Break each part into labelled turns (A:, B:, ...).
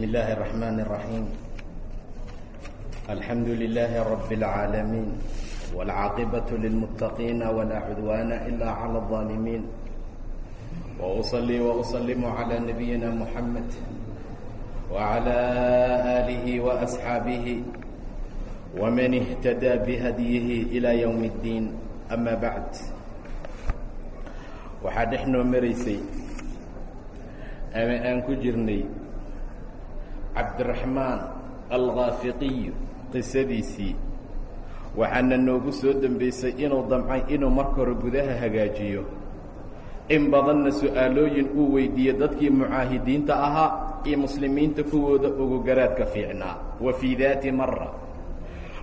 A: بسم الله الرحمن الرحيم الحمد لله رب العالمين والعاقبة للمتقين ولا عدوان إلا على الظالمين وأصلي وأسلم على نبينا محمد وعلى آله وأصحابه ومن اهتدى بهديه إلى يوم الدين أما بعد waxaa dhex noo maraysay ama aan ku jirnay cabdiraxmaan alkhaafiqiyu qisadiisii. Waxaana noogu soo dembaysay inuu damcay inuu marka hore gudaha hagaajiyo. In badanna su'aalooyin uu weydiiye dadkii mucaahidiinta ahaa iyo muslimiinta kuwooda ugu garaadka fiicnaa. Wa fii daati mara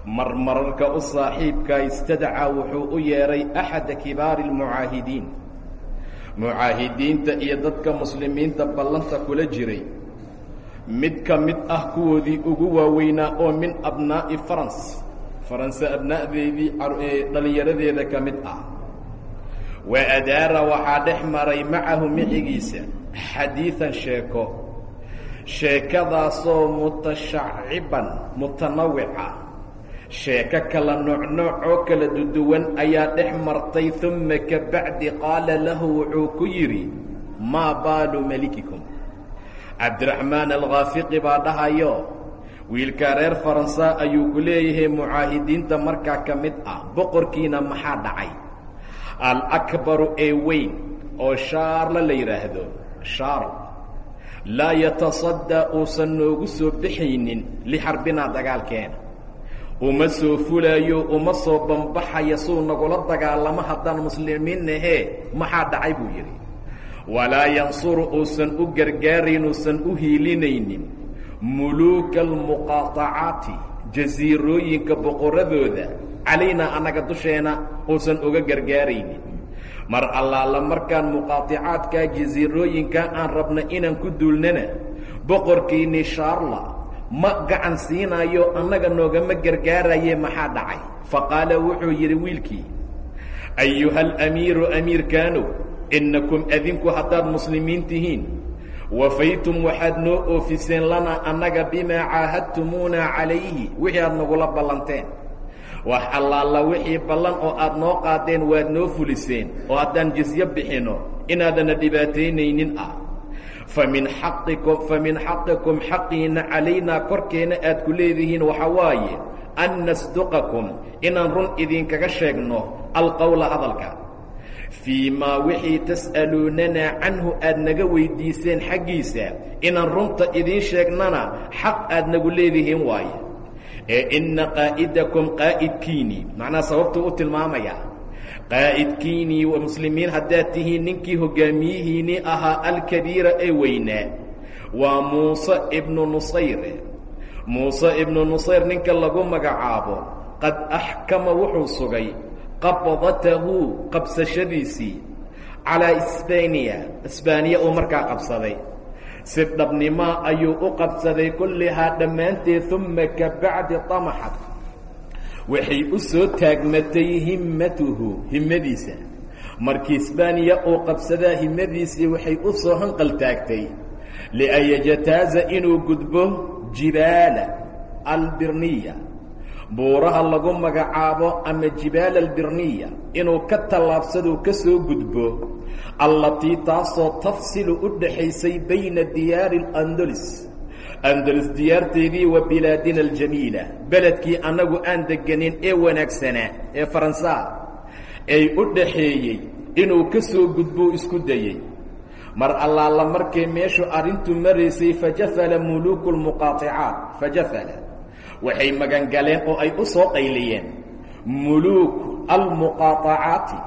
A: mar mararka u saaxiibkaa istadacaa wuxuu u yeedhay axada kibaari almucaahidiin. Mucaahidiinta iyo dadka muslimiinta ballanta kula jiray mid ka mid ah kuwoodii ugu waaweynaa oo min abnaa'i farans faranse abna'deedii dhallinyaradeeda ka mid ah. Wa adaara waxaa dhex maray macahu micigiisa xadiidan sheeko. Sheekadaasoo mutashaciban mutanawica. Sheeko kala noocnooc oo kala duduwan ayaa dhex martay uma ka bacdi qaala lahu wuxuu ku yidhi maa baalu melikikum cabdiraxmaan alkhaafiqi baa dhahayo wiilkaa reer faransa ayuu ku leeyahay mucaahidiinta markaa ka mid ah boqorkiina maxaa dhacay? Alakbaru ee weyn oo shaarla la yidhaahdo shaarl laa yatasaddaa uusan noogu soo bixaynin lixarbinaa dagaalkeena uma soo fulaayo uma soo bambaxaya suu nagula dagaalamo haddaan muslimiin nahee maxaa dhacay buu yidhi walaa yansuru uusan u gargaarayn uusan u hiilinaynin. Muluuka almuqaatacaati jasiirooyinka boqorradooda calaynaa annaga dusheena uusan uga gargaaraynin. Mar allaala markaan muqaaticaadkaa jasiirooyinkaa aan rabna inaan ku duulnana boqorkiinii shaarla ma gacan siinaayo annaga noogama gargaaraye maxaa dhacay? Fa qaala wuxuu yidhi wiilkii ayuha alamiiru amiirkaanow innakum adinku haddaad muslimiin tihiin wafaytum waxaad noo oofiseen lanaa annaga bimaa caahadtumuuna calayhi wixii aad nagula ballanteen wax allaala wixii ballan oo aad noo qaadeen waad noo fuliseen oo haddaan jisyo bixinno inaadana dhibaataynaynin ah famin xaqikum famin xaqikum xaqiina calaynaa korkeenna aad ku leedihiin waxa waaye an nasduqakum inaan run idinkaga sheegno alqowla hadalka fii maa wixii tas'aluunanaa canhu aad naga weyddiiseen xaggiisa inaan runta idiin sheegnana xaq aad nagu leedihiin waaye ee inna qaa'idakum qaa'idkiinii macnaha sababtuu u tilmaamayaa qaa'idkiinii wa muslimiin haddaad tihiin ninkii hoggaamiyihiinnii ahaa alkabiira ee weynaa waa muuse ibnu nusayre muuse ibnu nusayr ninka lagu magacaabo qad axkama wuxuu sugay qabdatahu qabsashadiisii calaa isbaaniya isbaaniya uu markaa qabsaday. Si dhabnimaa ayuu u qabsaday kullihaa dhammaanteed uma ka bacdi tamaxad waxay u soo taagmatay himmatuhu himmadiisa. Markii isbaaniya uu qabsadaa himmadiisii waxay u soo hanqal taagtay. Lian yajataaza inuu gudbo jibaala albirniya buuraha lagu magacaabo ama jibaal albirniya inuu ka tallaabsaduu ka soo gudbo allatii taasoo tafsilu u dhaxaysay bayna diyaari alandolis andalus diyaarteedii wa bilaadina aljamiila beledkii annagu aan deganin ee wanaagsanaa ee faransaa ay u dhaxeeyey inuu ka soo gudbou isku dayey. Mar allaala markay meeshu arrintu maraysay fajafala muluuku lmuqaaicaat fajafala waxay magangaleen oo ay u soo qayliyeen. Muluuk almuqaaacaati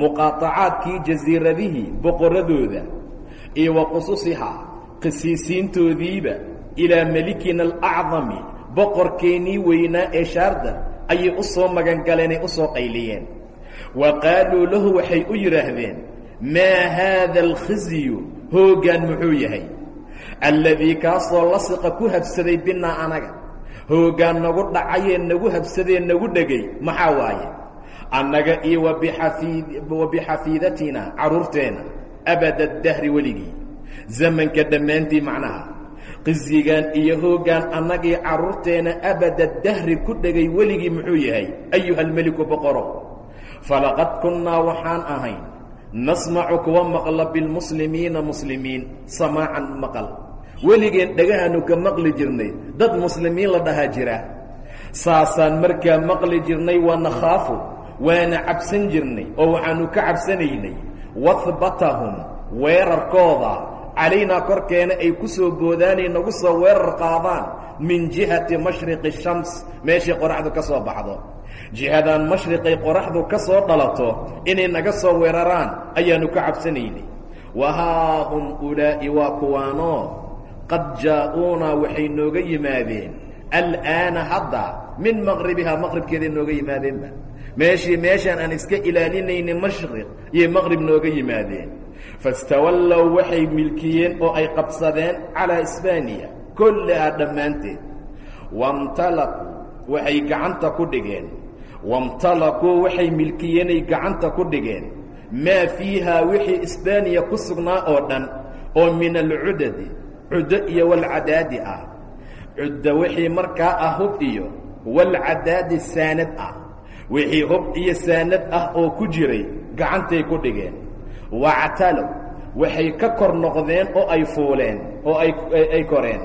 A: muqaaacaadkii jasiiradihii boqorradooda iyo wa qususihaa qisiisiintoodiiba ilaa melikina alacdami boqorkeennii weynaa ee shaarda ayay u soo magangaleen ay u soo qayliyeen. Wa qaaluu lahu waxay u yidhaahdeen maa haada alkhizyu? Hooggaan muxuu yahay. Alladii kaasoo lasiqa ku habsaday binaa anaga hooggaan nagu dhacayee nagu habsadee nagu dhegay. Maxaa waaye? Annaga iyo wa bixafiidatina carruurteenna abada dahri weligii. Zamanka dhammaantii macnaha qisyigan iyo hoogaan annagii carruurteenna abada dahri ku dhegay weligii muxuu yahay? Ayuhalmeliku boqoro. Falaqad kunnaa waxaan ahayn nasmacu kuwa maqla bilmuslimiina muslimiin samaacan maqal weligeen dhagahaanu ka maqli jirnay. Dad muslimiin la dhahaa jira. Saasaan markaa maqli jirnay wa nakhaafu waana cabsan jirnay oo waxaanu ka cabsanaynay. Wahbatahum weerarkooda. Calaynaa korkeena ay ku soo boodaanay nagu soo weerar qaadaan. Min jihati mashriqi shams meeshay qoraxdu ka soo baxdo. Jihadan mashriqay qoraxdu ka soo dhalato inay naga soo weeraraan ayaanu ka cabsanaynay. Wahaa hum ulaa'i waa kuwaanoo qad jaa'uunaa waxay nooga yimaadeen. Al'aana hadda min maqribihaa maqribkeeday nooga yimaadeenba meeshii meeshaan aan iska ilaalinaynin mashriq yay maqrib nooga yimaadeen. Fastawallow waxay milkiyeen oo ay qabsadeen calaa isbaaniya kollahaa dhammaanteed. Wamtalaquu waxay gacanta ku dhigeen. Wamtalaquu waxay milkiyeenay gacanta ku dhigeen. Maa fiihaa wixii isbaaniya ku sugnaa oo dhan oo min alcudadi cuddo iyo walcadaadi ah. Cuddo wixii markaa ah hub iyo walcadaadi saanad ah. Wixii hub iyo saanad ah oo ku jiray gacantay ku dhigeen. Wactalow waxay ka kor noqdeen oo ay fuuleen oo ay koreen.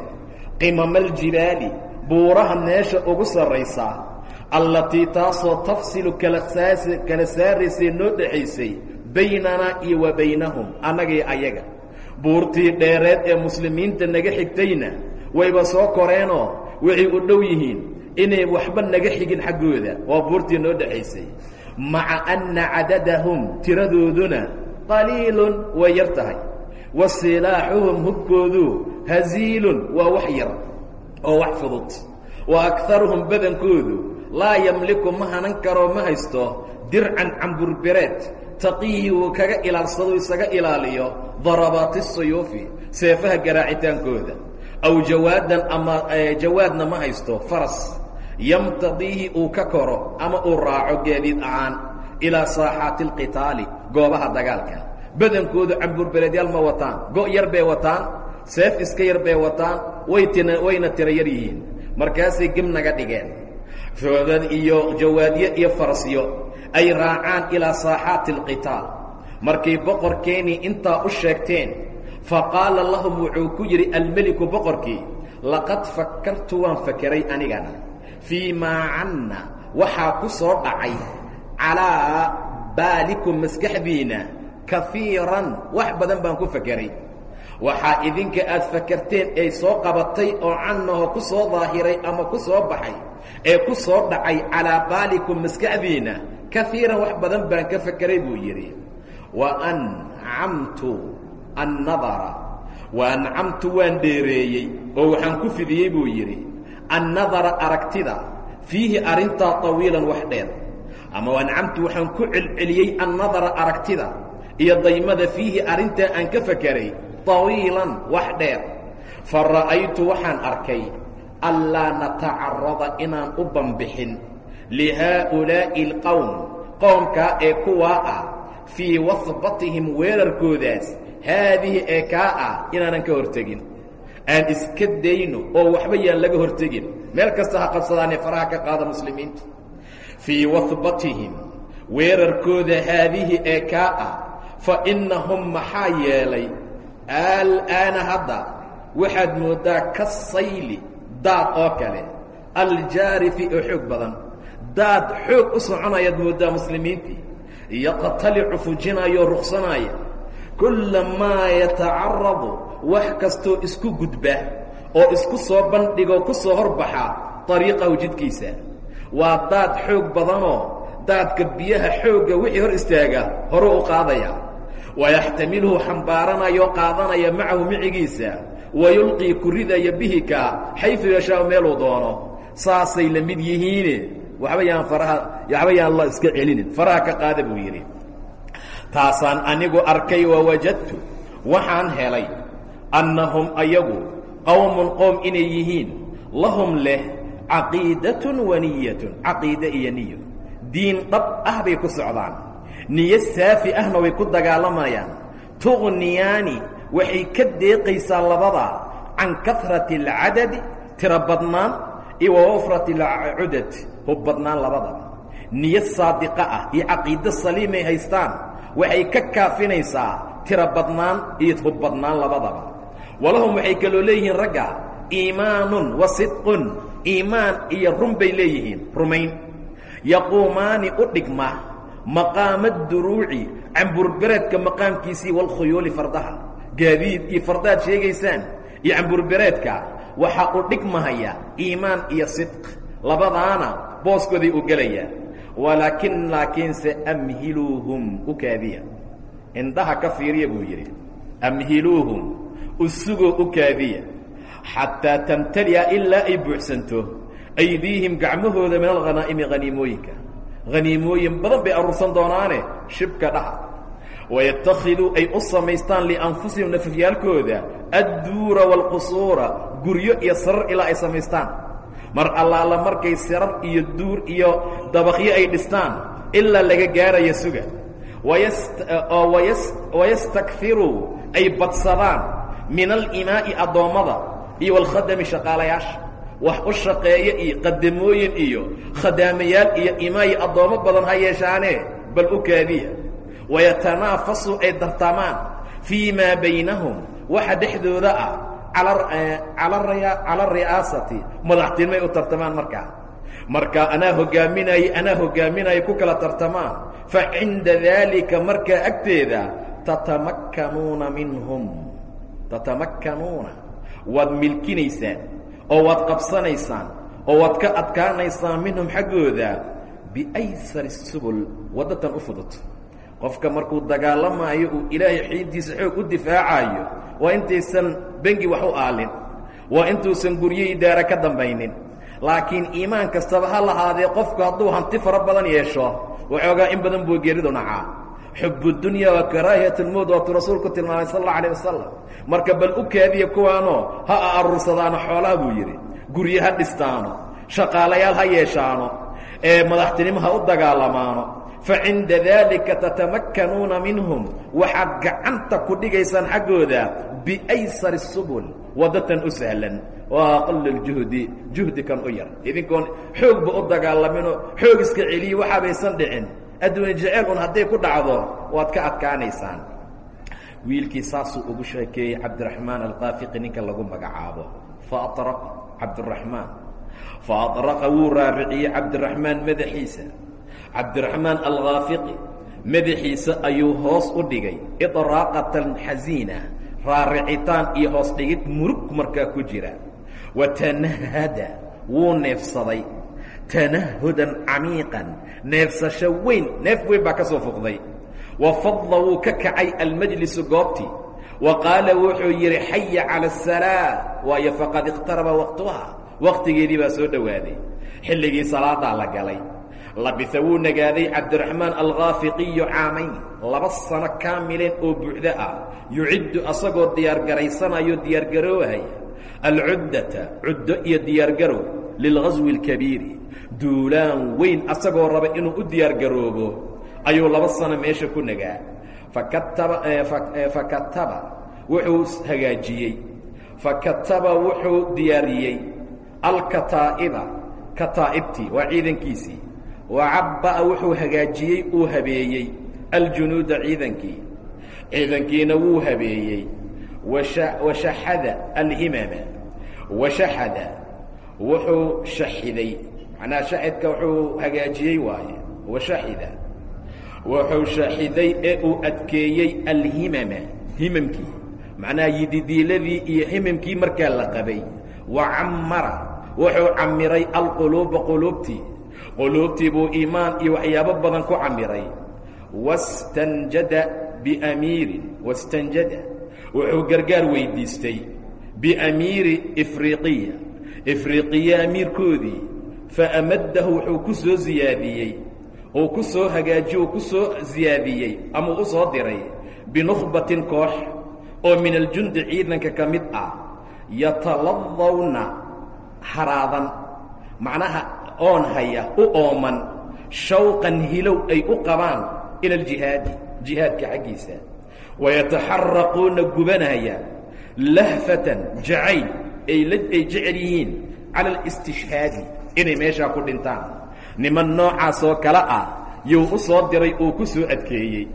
A: Qimamaljilaali buuraha meesha ugu sarraysaa allatii taasoo tafsilu kala saaraysay noo dhexaysay baynanaa iyo wa baynahum annagii ayaga buurtii dheereed ee muslimiinta naga xigtayna wayba soo koreenoo waxay u dhow yihiin inay waxba naga xigin xaggooda. Waa buurtii noo dhexaysay maca anna cadadahum tiradooduna qaliilun way yar tahay. Wa silaaxuhum hubkoodu haziilun waa wax yar oo wax fudud. Wa akaruhum badankoodu laa yamliku ma hanan karoo ma haysto dircan camburbereed taqiyi uu kaga ilaalsado isaga ilaaliyo darabaati suyuufi seefaha garaacitaankooda. Aw jawaadan ama jawaadna ma haysto faras. Yamtadiihi uu ka koro ama uu raaco gaadiid ahaan ilaa saaxaati alqitaali goobaha dagaalka. Badankoodu camburbereedyaal ma wataan go' yar bay wataan seef iska yar bay wataan way tina wayna tiro yar yihiin. Markaasay gem naga dhigeen. Foodad iyo jawaadyo iyo farasyo ay raacaan ilaa saaxaati alqitaal. Markay boqorkeenii intaa u sheegteen faqaala lahum wuxuu ku yidhi almeliku boqorkii laqad fakartu waan fakeray anigana. Fii maa canna waxaa ku soo dhacay calaa baalikum maskaxdiina kafiiran wax badan baan ku fakeray waxaa idinka aad fakerteen ay soo qabatay oo cannaho ku soo daahiray ama ku soo baxay ee ku soo dhacay calaa baalikum maskaxdiina kaiiran wax badan baan ka fakeray buu yidhi. Wa ancamtu annadara wa ancamtu waan dheereeyey oo waxaan ku fidiyey buu yidhi. Annadara aragtida fiihi arrintaa tawiilan wax dheer. Ama ancamtu waxaan ku celceliyey annadara aragtida iyo daymada fiihi arrintaa aan ka fakeray tawiilan wax dheer fa ra'aytu waxaan arkay anlaa natacarada inaan u bambixin lihaa'ulaa'i alqowm qoomkaa ee kuwaa ah fii wahbatihim weerarkoodaas haadihi ee kaa ah inaanan ka hortegin aan iska dayno oo waxba yaan laga hortegin meel kasta ha qabsadaanee faraha ka qaada muslimiinta fii wahbatihim weerarkooda haadihi ee kaa ah fa innahum maxaa yeelay al'aana hadda waxaad mooddaa ka sayli daad oo kale. Aljaarifi oo xoog badan. Daad xoog u soconayaad mooddaa muslimiintii yaqtalicu fujinayoo ruqsanaya kullamaa yatacaradu wax kastoo isku gudba oo isku soo bandhigoo ku soo horbaxa dariiqahu jidkiisa waa daad xoog badanoo daadka biyaha xoogga wixii hor istaaga horu u qaadaya wayaxtamiluhu xambaaranayoo qaadanaya macahu micigiisa wayulqii ku ridaya bihika xayu yashaau meeluu doono saasay la mid yihiine waxba yaan yaan la iska celinin faraha ka qaada buu yidhi taasaan anigu arkay wawajadtu waxaan helay annahum ayagu qowmun qowm inay yihiin lahum leh caqiidatun wa niyatun caqiide iyo niyo diin dhab ah bay ku socdaan niyo saafi ahna way ku dagaalamayaan tuqniyaani waxay ka deeqaysaa labada can kahrati اlcadadi tiro badnaan iyo wa wafrati اlcudad hub badnaan labadaba niyad saadiqa ah iyo caqiido saliimay haystaan waxay ka kaafinaysaa tiro badnaan iyo hub badnaan labadaba. Walahum waxay kaloo leeyihiin ragga iimaanun wa sidqun iimaan iyo run bay leeyihiin rumayn. Yaquumaani u dhigma maqaama duruuci camburbereedka maqaamkiisii walkhuyuuli fardaha. Gaadiid iyo fardaad sheegaysaan iyo camburbereedka waxaa u dhigmahaya iimaan iyo sidq. Labadaana booskooday u gelayaan walaakin laakiinse amhiluuhum u kaadiya. Indhaha ka fiiriya buu yidhi. Amhiluuhum usugoo u kaadiya. Xataa tamtali'a ilaa ay buuxsanto. Aydiihim gacmahooda min alghanaa'imi haniimooyinka haniimooyin badan bay aruursan doonaane shibka dhaha wayattakhiduu ay u samaystaan lianfusihim nafafyaalkooda adduura waalqusuura guryo iyo sarar ilaa ay samaystaan. Mar allaala markay sirar iyo duur iyo dabaqyo ay dhistaan ilaa laga gaaraya suga. Wayastakfiruu ay badsadaan min alimaa'i addoommada iyo walkhadami shaqaalayaasha wax u shaqeeya iyo qadamooyin iyo khadaamayaal iyo imaayi addoommo badan ha yeeshaanee bal u kaadiya wayatanaafasu ay dartamaan fii maa baynahum waxa dhexdooda ah cala ri'aasati madaxtinimay u tartamaan markaa marka anaa hogaaminaya anaa hogaaminaya ku kala tartamaan fa cinda daalika markaa agteeda tatamakkanuuna minhum tatamakkanuuna waad milkinaysaan oo waad qabsanaysaan oo waad ka adkaanaysaan minhum xaggooda biaysari subul waddatan u fudud. Qofka markuu dagaalamaayo uu ilaahay xiiddiisa xoog u difaacayo waa intaysan bengi wax u aalin waa intuusan guryo idaara ka dambaynin. Laakiin iimaan kastaba ha lahaadee qofku hadduu hanti fara badan yeesho waxoogaa in badan buu geeridu nacaa xubu dunya wa karaahiyat lmowt waatuu rasuulku tilmaamay sal alla alayh wasalam marka bal u kaadiya kuwaanoo ha aruursadaano xoolaha buu yidhi. Guryo ha dhistaano. Shaqaalayaal ha yeeshaano. Ee madaxtinimo ha u dagaalamaano. Facinda daalika tatamakkanuuna minhum waxaad gacanta ku dhigaysaan xaggooda biaysari subul waddatan u sahlan. Waa aqal juhdi kan u yar. Idinkoon xoogba u dagaalaminoo xoog iska celiyi waxaabaysan dhicin adduuni jaceelun haday ku dhacdo waad ka adkaanaysaan. Wiilkii saasuu ugu sheekeeyey cabdiraxmaan alqaafiqi ninka lagu magacaabo. Faara cabdiraxmaan. Faaraqa wuu raariciyey cabdiraxmaan madaxiisa. Cabdiraxmaan alkhaafiqi madaxiisa ayuu hoos u dhigay. Iطraaqatan xasiina raaricitaan iyo hoos dhigid murug markaa ku jira. Watanahada wuu neefsaday tanahudan camiiqan neefsasho weyn neef weyn baa ka soo fuqday. Wa fadla wuu ka kacay almajlisu goobtii wa qaala wuxuu yidhi xaya cala asalaa waayo faqad ikhtaraba waqtuha. Waqtigeedii baa soo dhowaaday xilligii salaadaa la galay. Labisa wuu nagaaday cabdiraxmaan alkhaafiqiyu caamayn. Laba sano kaamileen oo buuxdo ah. Yuciddu asagoo diyaargaraysanayo diyaargaroowahaya alcuddata cuddo iyo diyaargarow lilghaswi alkabiiri duulaan weyn asagoo raba inuu u diyaargaroobo ayuu laba sano meesha ku nagaa. Fakataba fakataba wuxuu hagaajiyey. Fakataba wuxuu diyaariyey. Alkataa'iba kataa'ibtii waa ciidankiisii. Wacabba'a wuxuu hagaajiyey uu habeeyey. Aljunuuda ciidankii. Ciidankiina wuu habeeyey. Washaxada alhimama washaxada wuxuu shaxiday macnaha shaxidka wuxuu hagaajiyey waaye washaxida wuxuu shaxiday ee uu adkeeyey alhimama himamkii. Macnaha yididiiladii iyo himamkii markaa la qabay. Wa cammara wuxuu camiray alquluuba quluubtii. Quluubtii buu iimaan iyo waxyaabo badan ku camiray wastanjada biamiirin wastanjada. Wuxuu gargaar weydiistay biamiiri ifriiqiya. Ifriiqiya amiirkoodii faamadahu wuxuu ku soo ziyaadiyey uu ku soo hagaajiye uu ku soo ziyaadiyey ama u soo diray binukhbatin koox oo min aljundi ciidanka ka mid ah yataladawna haraadan macnaha oon haya u ooman shawqan hilow ay u qabaan ila aljihaadi jihaadka xaggiisa wayataxaraquuna gubanaya lahfatan jacayl ay ay jecel yihiin cala alistishhaadi inay meeshaa ku dhintaan. Niman noocaas oo kale ah yuu u soo diray uu ku soo adkeeyey.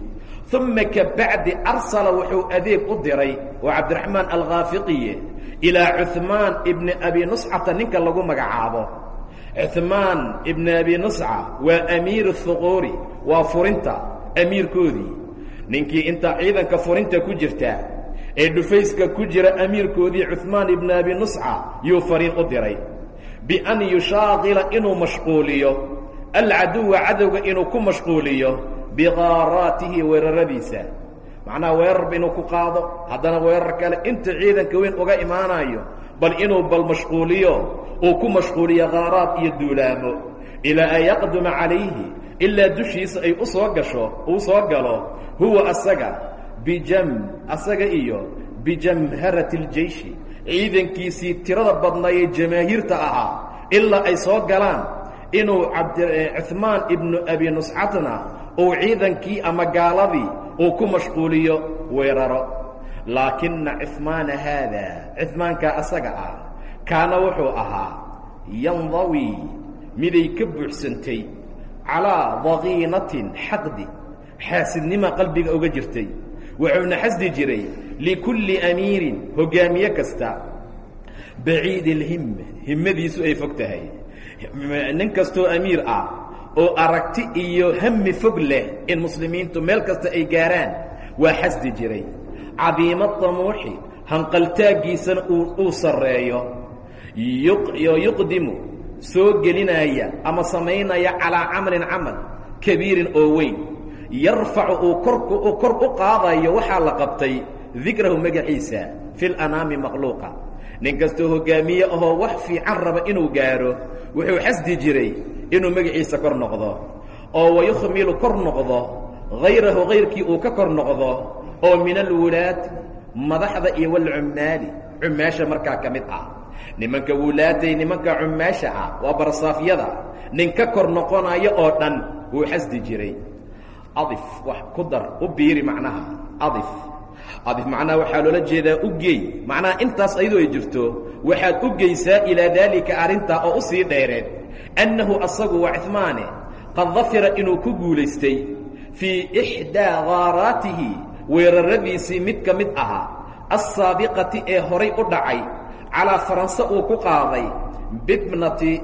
A: Uma kabacdi arsala wuxuu adeeg u diray waa cabdiraxmaan alkhaafiqiye ilaa cuhmaan ibni abi nuscata ninka lagu magacaabo. Cuhmaan ibni abi nusca waa amiiru huquuri waa furinta amiirkoodii. Ninkii intaa ciidanka furinta ku jirta ee dhufayska ku jira amiirkoodii cuhmaan ibni abi nusca yuu fariin u diray bian yushaaqila inuu mashquuliyo alcaduwa cadowga inuu ku mashquuliyo biqaaraatihi weeraradiisa macnaha weerarba inuu ku qaado haddana weerar kale inta ciidanka weyn uga imaanayo bal inuu bal mashquuliyo uu ku mashquuliyo kaaraad iyo duulaamo ilaa an yaqduma calayhi ilaa dushiisa ay u soo gasho uu soo galo huwa asaga bijam iyo bijamharati اljeishi ciidankiisii tirada badnaayee jamaahiirta ahaa ilaa ay soo galaan inuu cuhmaan ibnu abi nuscatna uu ciidankii ama gaaladii uu ku mashquuliyo weeraro. Laakina cuhmaana haada cuhmaankaa asaga ah kaana wuxuu ahaa yandawi miday ka buuxsantay calaa daqiinatin xaqdi xaasidnima qalbiga uga jirtay wuxuuna xasdi jiray likulli amiirin hogaamiye kasta. Baciid اlhime himmadiisu ay fog tahay. Nin kastoo amiir ah oo aragti iyo hami fog leh in muslimiintu meel kasta ay gaaraan waa xasdi jiray. Cadiimo tamuuxi hanqaltaaggiisana uu sarreeyo. Yuqdimu soo gelinaya ama samaynaya calaa camalin camal kabiirin oo weyn yarfacu uu korku kor u qaadayo waxaa la qabtay dikrahu magaciisa fi lanaami makhluuqa nin kastoo hogaamiye ahoo wax fiican raba inuu gaaro wuxuu xasdi jiray inuu magaciisa kor noqdo. Oo wayukhmilu kor noqdo hayrahu hayrkii uu ka kor noqdo oo min alwulaad madaxda iyo walcummaali cummaasha markaa ka mid ah. Nimanka wulaaday nimanka cummaasha ah waa barsaafyada nin ka kor noqonayo oo dhan wuu xasdi jiray adif wax ku dar u biiri macnaha adif. Adif macnaha waxaa loola jeedaa u geey macnaha intaas ayadoo ay jirto waxaad u geysaa ilaa daalika arrintaa oo u sii dheereed. Annahu asagu waa cihmaane qad dafira inuu ku guulaystay fii ixdaa kaaraatihi weeraradiisii mid ka mid ahaa assaabiqati ee horay u dhacay calaa faranse uu ku qaaday bibnati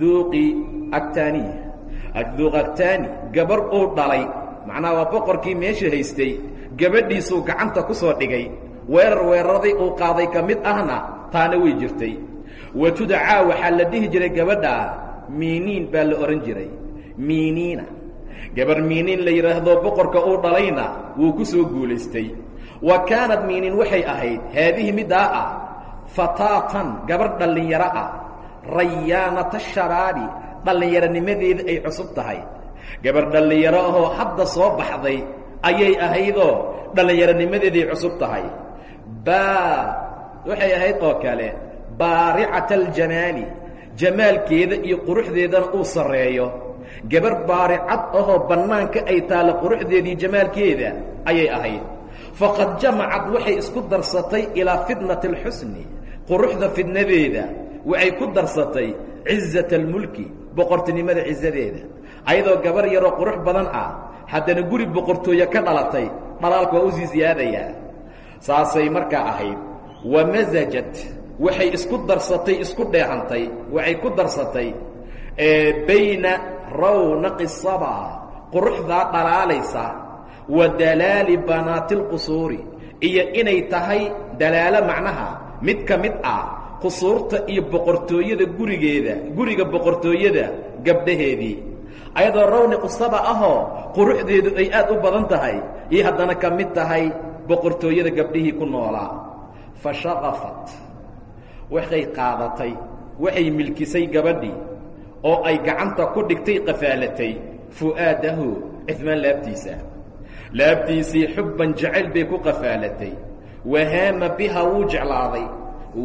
A: duuqi agtaaniya duuq agtaani gabar uu dhalay macnaha waa boqorkii meesha haystay gabadhiisuu gacanta ku soo dhigay weerar weeraradii uu qaaday ka mid ahna taana way jirtay. Wa tudcaa waxaa la dhihi jiray gabadhaa miiniin baa la odhan jiray. Miiniina. Gabar miiniin la yidhaahdo boqorka uu dhalayna wuu ku soo guulaystay. Wa kaanad miiniin waxay ahayd haadihi middaa ah fataatan gabar dhallinyaro ah rayaanata shabaabi dhallinyaronimadeeda ay cusub tahay gabar dhallinyaro ahoo hadda soo baxday ayay ahaydoo dhallinyaronimadeeday cusub tahay. Baa waxay ahayd oo kale baaricata aljamaali jamaalkeeda iyo quruxdeedana uu sarreeyo. Gabar baaricad ahoo bannaanka ay taalla quruxdeedii jamaalkeeda ayay ahayd. Faqad jamacad waxay isku darsatay ilaa fitnati alxusni quruxda fidnadeeda waxay ku darsatay cizata almulki boqortinimada cizadeeda ayadoo gabar yaroo qurux badan ah haddana guri boqortooye ka dhalatay dhalaalka waa u sii siyaadayaa saasay markaa ahayd wa masajat waxay isku darsatay isku dheehantay waxay ku darsatay bayna rawnaqi saba quruxdaa dhalaalaysa wa dalaali banaati lqusuuri iyo inay tahay dalaalo macnaha mid ka mid ah qusuurta iyo boqortooyada gurigeeda guriga boqortooyada gabdhaheedii ayadoo rawniqu saba ahoo quruxdeedu ay aad u badan tahay iyo haddana ka mid tahay boqortooyada gabdhihii ku noolaa fa shaqafat. Waxay qaadatay waxay milkisay gabadhii oo ay gacanta ku dhigtay qafaalatay fu'aadahu cifmaan laabtiisa. Laabtiisii xubban jacayl bay ku qafaalatay. Wahaama biha wuu jeclaaday.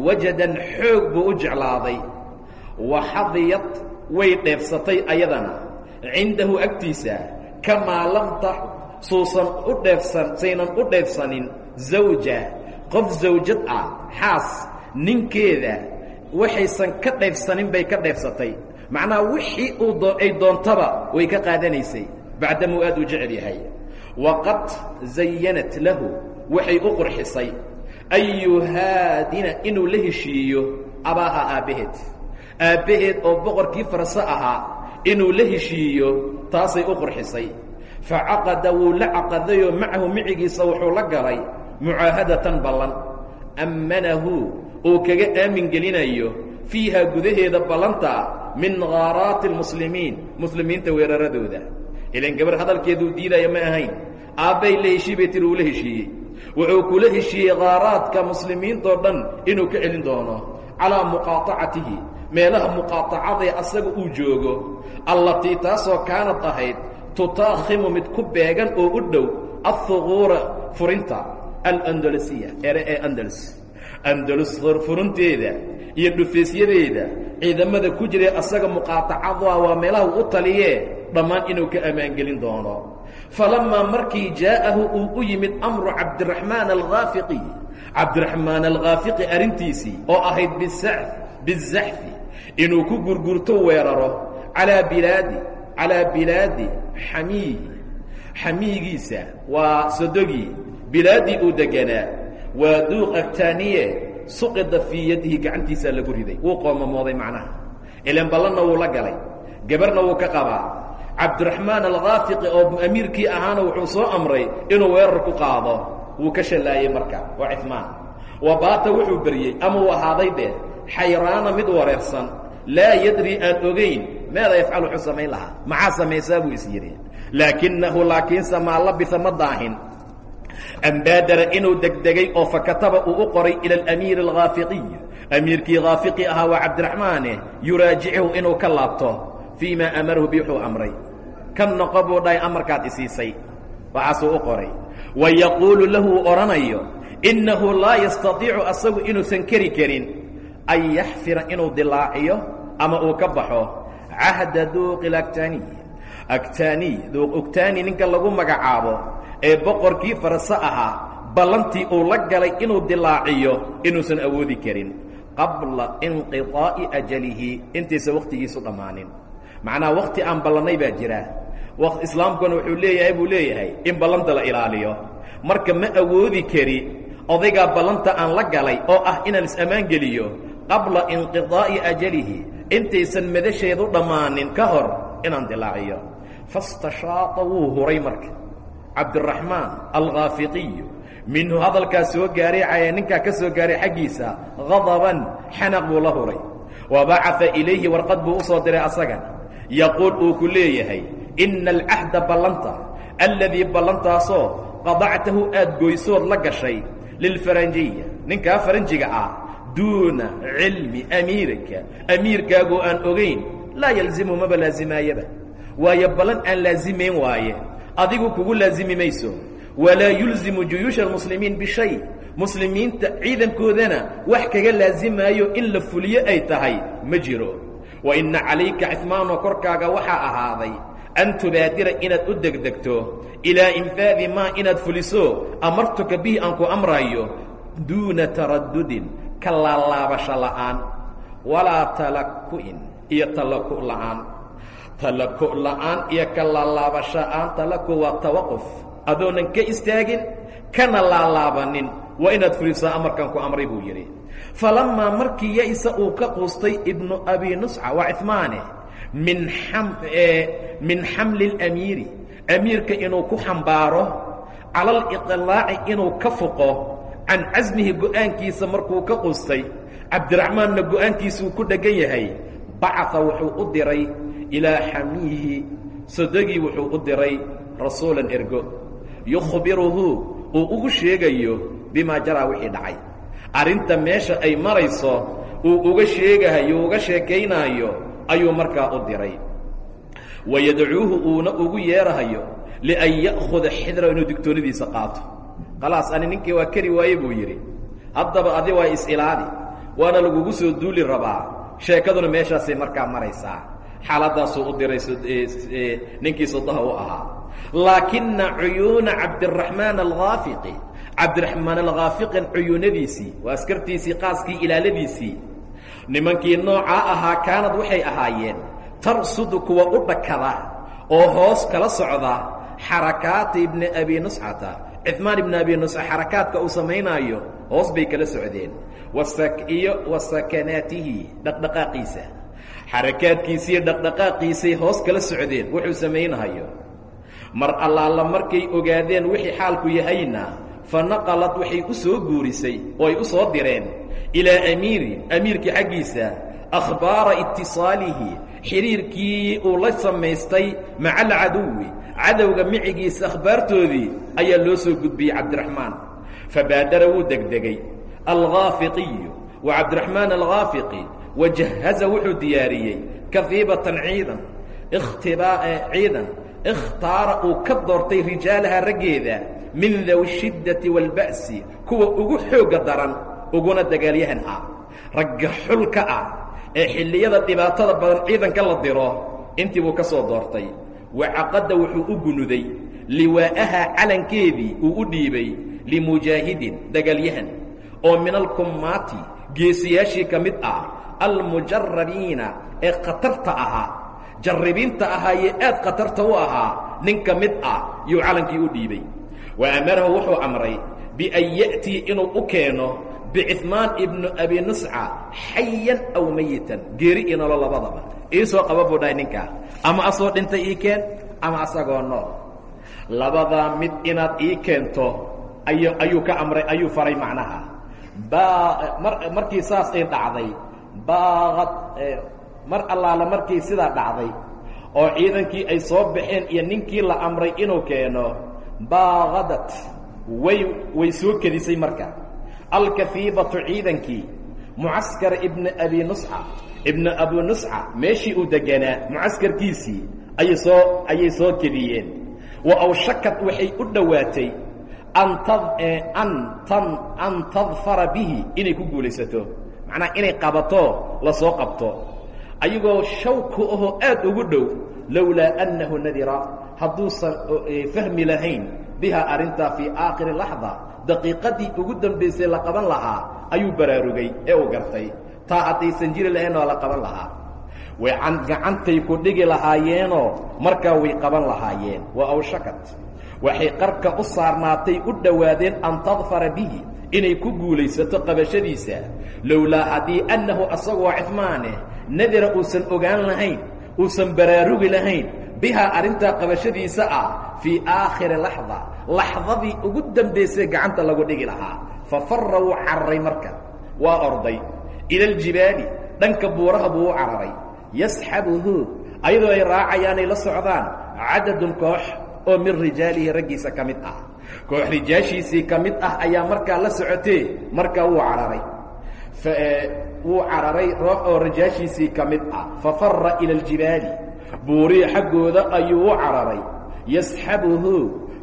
A: Wajadan xoog buu u jeclaaday. Wa xadiyad way dheefsatay ayadana cindahu agtiisa kamaa lam taxud suusan u dheefsan saynan u dheefsanin zawja qof zawjad ah xaas ninkeeda waxaysan ka dheefsanin bay ka dheefsatay. Macnaha wixii uu ay doontaba way ka qaadanaysay bacdamuu aad u jecel yahay. Waqad zayanat lahu waxay u qurxisay. An yuhaadina inuu la heshiiyo abaaha aabbaheed aabbaheed oo boqorkii farse ahaa inuu la heshiiyo taasay u qurxisay. Facaqada wuu la caqadayoo macahu micigiisa wuxuu la galay mucaahadatan ballan. Ammanahu uu kaga aamin gelinayo fiiha gudaheeda ballanta min ghaaraati almuslimiin muslimiinta weeraradooda. Ilan gabar hadalkeeduu diidaya ma ahayn. Aabbay la heshii bay tiri uu la heshiiyey. Wuxuu kula heshiiyey khaaraadka muslimiintoo dhan inuu ka celin doono calaa muqaatacatihi meelaha muqaatacadae asaga uu joogo allatii taasoo kaanad ahayd tutaakhimu mid ku beegan oo u dhow ahuquura furinta alandalasiya ere ee andalus. Andalus furinteeda iyo dhufeysyadeeda ciidamada ku jira asaga muqaatacada waa meelaha u taliyee dhammaan inuu ka ammaangelin doono. Falamaa markii jaa'ahu uu u yimid amru cabdiraxmaan alkhaafiqi cabdiraxmaan alkhaafiqi arrintiisii oo ahayd bizaxfi inuu ku gurgurto weeraro calaa bilaadi calaa bilaadi xamiihi xamiigiisa waa sodogii bilaaddii uu deganaa. Waa duuq agtaaniye suqida fii yadihi gacantiisaa lagu riday. Wuu qoomamooday macnaha. Ilan ballanna wuu la galay. Gabarna wuu ka qabaa. Cabdiraxmaan alkhaafiqi oo amiirkii ahaana wuxuu soo amray inuu weerar ku qaado. Wuu ka shallaayey marka. Waa cifmaan wabaata wuxuu beryey ama uu ahaaday dheh xayraana mid wareersan laa yadri aan ogayn maada yafcal wuxuu samayn lahaa. Maxaa samaysaa buu is yidhi. Laakinahu laakiinse maa labisa ma daahin. Ambaadara inuu degdegay oo fakataba uu u qoray ila alamiiri alkhaafiqiy amiirkii khaafiqi ahaa waa cabdiraxmaane yuraajichu inuu ka laabto fii ma amarahu bi wuxuu amray. Ka noqo buu dhahay amarkaad isiisay? Waxaasuu u qoray. Wa yaquulu lahu odhanayo innahu laa yastaiicu asagu inuusan keri karin an yaxfira inuu dilaaciyo ama uu ka baxo cahda duuqi lagtaaniy agtaaniy duuq ogtaani ninka lagu magacaabo ee boqorkii farase ahaa ballantii uu la galay inuu dilaaciyo inuusan awoodi karin qabla inqiطaa'i ajalihi. Intaysa wakhtigiisu dhammaanin. Macnaha wakti aan ballannay baa jira. Islaamkuna wuxuu leeyahay buu leeyahay in ballanta la ilaaliyo. Marka ma awoodi kari odaygaa ballanta aan la galay oo ah inaan is-ammaan geliyo qabla inqiطaa'i ajalihi intaysan madasheedu dhammaanin ka hor inaan dilaaciyo. Fastashaata wuu huray marka. Cabdiraxmaan alkhaafiqiyu minhu hadalkaa soo gaaray ninkaa ka soo gaaray xaggiisa hadaban xanaq buu la huray. Wa bacaa ilayhi warqad buu u soo diray asagana yaquul uu ku leeyahay ina alcahda ballanta alladii ballantaasoo qadactahu aad goysood la gashay lilfaranjiya ninkaa faranjiga ah duuna cilmi amiirika amiirkaagoo aan ogayn laa yalzimu maba laazimaayaba waayo ballan aan laazimayn waaye adigu kugu laazimi mayso. Walaa yulzimu juyuusha almuslimiin bishay. Muslimiinta ciidankoodana wax kaga laazimaayo in la fuliyo ay tahay ma jiro. Wa inna calayka cifmaanoo korkaaga waxaa ahaaday an tubaadira inaad u degdegto ilaa infaadi maa inaad fuliso amartuka bihi aan ku amrayo duuna taraddudin ka laalaabasho la'aan walaa talaku'in iyo talaku la'aan. Talako la'aan iyo ka laalaabasho aan talaku waa tawaquf. Adoonan ka istaagin kana laalaabanin. Waa inaad fulisaa amarkan ku amray buu yidhi. Falamaa markii ya'sa uu ka quustay ibnu abi nusca waa cifmaane min min xamli اlamiiri amiirka inuu ku xambaaro cala aliطlaaci inuu ka foqo can casmihi go'aankiisa markuu ka quustay cabdiraxmaanna go'aankiisuu ku dheggan yahay bacaa wuxuu u diray ilaa xamiihi sodogii wuxuu u diray rasuulan ergo. Yukhbiruhu uu ugu sheegayo bimaa jaraa wixii dhacay. Arrinta meesha ay marayso uu uga sheegahayo uga sheekaynaayo ayuu markaa u diray. Wayadcuuhu uuna ugu yeerahayo lian ya'khuda xidra inuu digtoonadiisa qaato khalaas ani ninkii waa keri waaye buu yidhi. Haddaba adi waa is-ilaali waana lagugu soo duuli rabaa. Sheekaduna meeshaasay markaa maraysaa. Xaaladdaasuu u diray ninkii sodaha u ahaa. Laakina cuyuuna cabdiraxmaan alkhaafiqi cabdiraxmaan alkhaafiqin cuyuunadiisii waa askartiisii qaaskii ilaaladiisii nimankii noocaa ahaa kaanad waxay ahaayeen tarsudu kuwa u dhakada oo hoos kala socda xarakaati ibni abi nuscata cifmaan ibni abi nusca xarakaadka uu samaynaayo hoos bay kala socdeen. Iyo wa sakanaatihi dhaqdhaqaaqiisa. Xarakaadkiisiiyo dhaqdhaqaaqiisay hoos kala socdeen wuxuu samaynahayo mar allaala markay ogaadeen wixii xaalku yahayna fa naqalad waxay u soo guurisay oo ay u soo direen. Ilaa amiirin amiirkii xaggiisa akhbaara itisaalihi xiriirkii uu la samaystay maca alcaduwi cadowga micigiisa akhbaartoodii ayaa loo soo gudbiyey cabdiraxmaan. Fabaadara wuu degdegay. Alkhaafiqiyu wa cabdiraxmaan alkhaafiqi wajahaza wuxuu diyaariyey kafiibatan ciidan. Ikhtibaa ciidan. Ikhtaara uu ka doortay rijaalaha raggeeda min dawi shiddati waalba'si kuwa ugu xoogga daran uguna dagaalyahan ah. Ragga xulka ah ee xilliyada dhibaatada badan ciidanka la diro intii buu ka soo doortay wacaqadda wuxuu u gunuday liwaa'aha calankeedii uu u dhiibay limujaahidin dagaalyahan oo min alkummaati geesiyaashii ka mid ah almujarabiina ee khatarta ahaa jarribiinta ahaayee aad khatarta u ahaa nin ka mid ah yuu calankii u dhiibay. Wa amarahu wuxuu amray bian ya'tii inuu u keeno bicثmaan ibnu abi nusca xayan aw mayitan geeri iyo nolo labadaba iisoo qaba buu dhahay ninkaa ama asoo dhintay ii keen ama asagoo nool labadaa mid inaad ii keento ayu ayuu ka amray ayuu faray macnaha mar markii saas ay dhacday baaqad mar allaala markii sidaa dhacday oo ciidankii ay soo baxeen iyo ninkii la amray inuu keeno baaqadat way way soo kedisay marka alkafiibatu ciidankii mucaskar ibna abi nusca ibna abu nusca meeshii uu deganaa mucaskarkiisii ayay soo ayay soo kediyeen wa awshakad waxay u dhowaatay tad an tadfara bihi inay ku guulaysato. Macnaha inay qabato la soo qabto. Ayagoo shawku ahoo aad ugu dhow lowlaa annahu nadira hadduusan fahmi lahayn biha arrintaa fii aakhiri laxda daqiiqadii ugu dambaysay la qaban lahaa ayuu baraarugay ee uu gartay. Taa haddaysan jiri lahayn waa la qaban lahaa. Way gacantay ku dhigi lahaayeenoo markaa way qaban lahaayeen. Waa awshakat waxay qarka u saarnaatay u dhowaadeen an tadfara bihi inay ku guulaysato qabashadiisa. Lowlaa haddii annahu asagoo cifmaane nadira uusan ogaan lahayn uusan baraarugi lahayn bihaa arrintaa qabashadiisa ah fii aakhiri laxda laxdadii ugu dambaysay gacanta lagu dhigi lahaa. Fa fara wuu cararay marka waa orday. Ila aljibaali dhanka buuraha buu u cararay. Yasxabuhu ayadoo ay raacayaanay la socdaan cadadun koox oo min rijaalihi raggiisa ka mid ah. Koox rijaashiisii ka mid ah ayaa markaa la socotee markaa wuu cararay. Wuu cararay roox oo rijaashiisii ka mid ah. Fa fara ila aljibaali buurihi xaggooda ayuu u cararay. Yasxabuhu